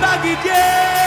bagi dia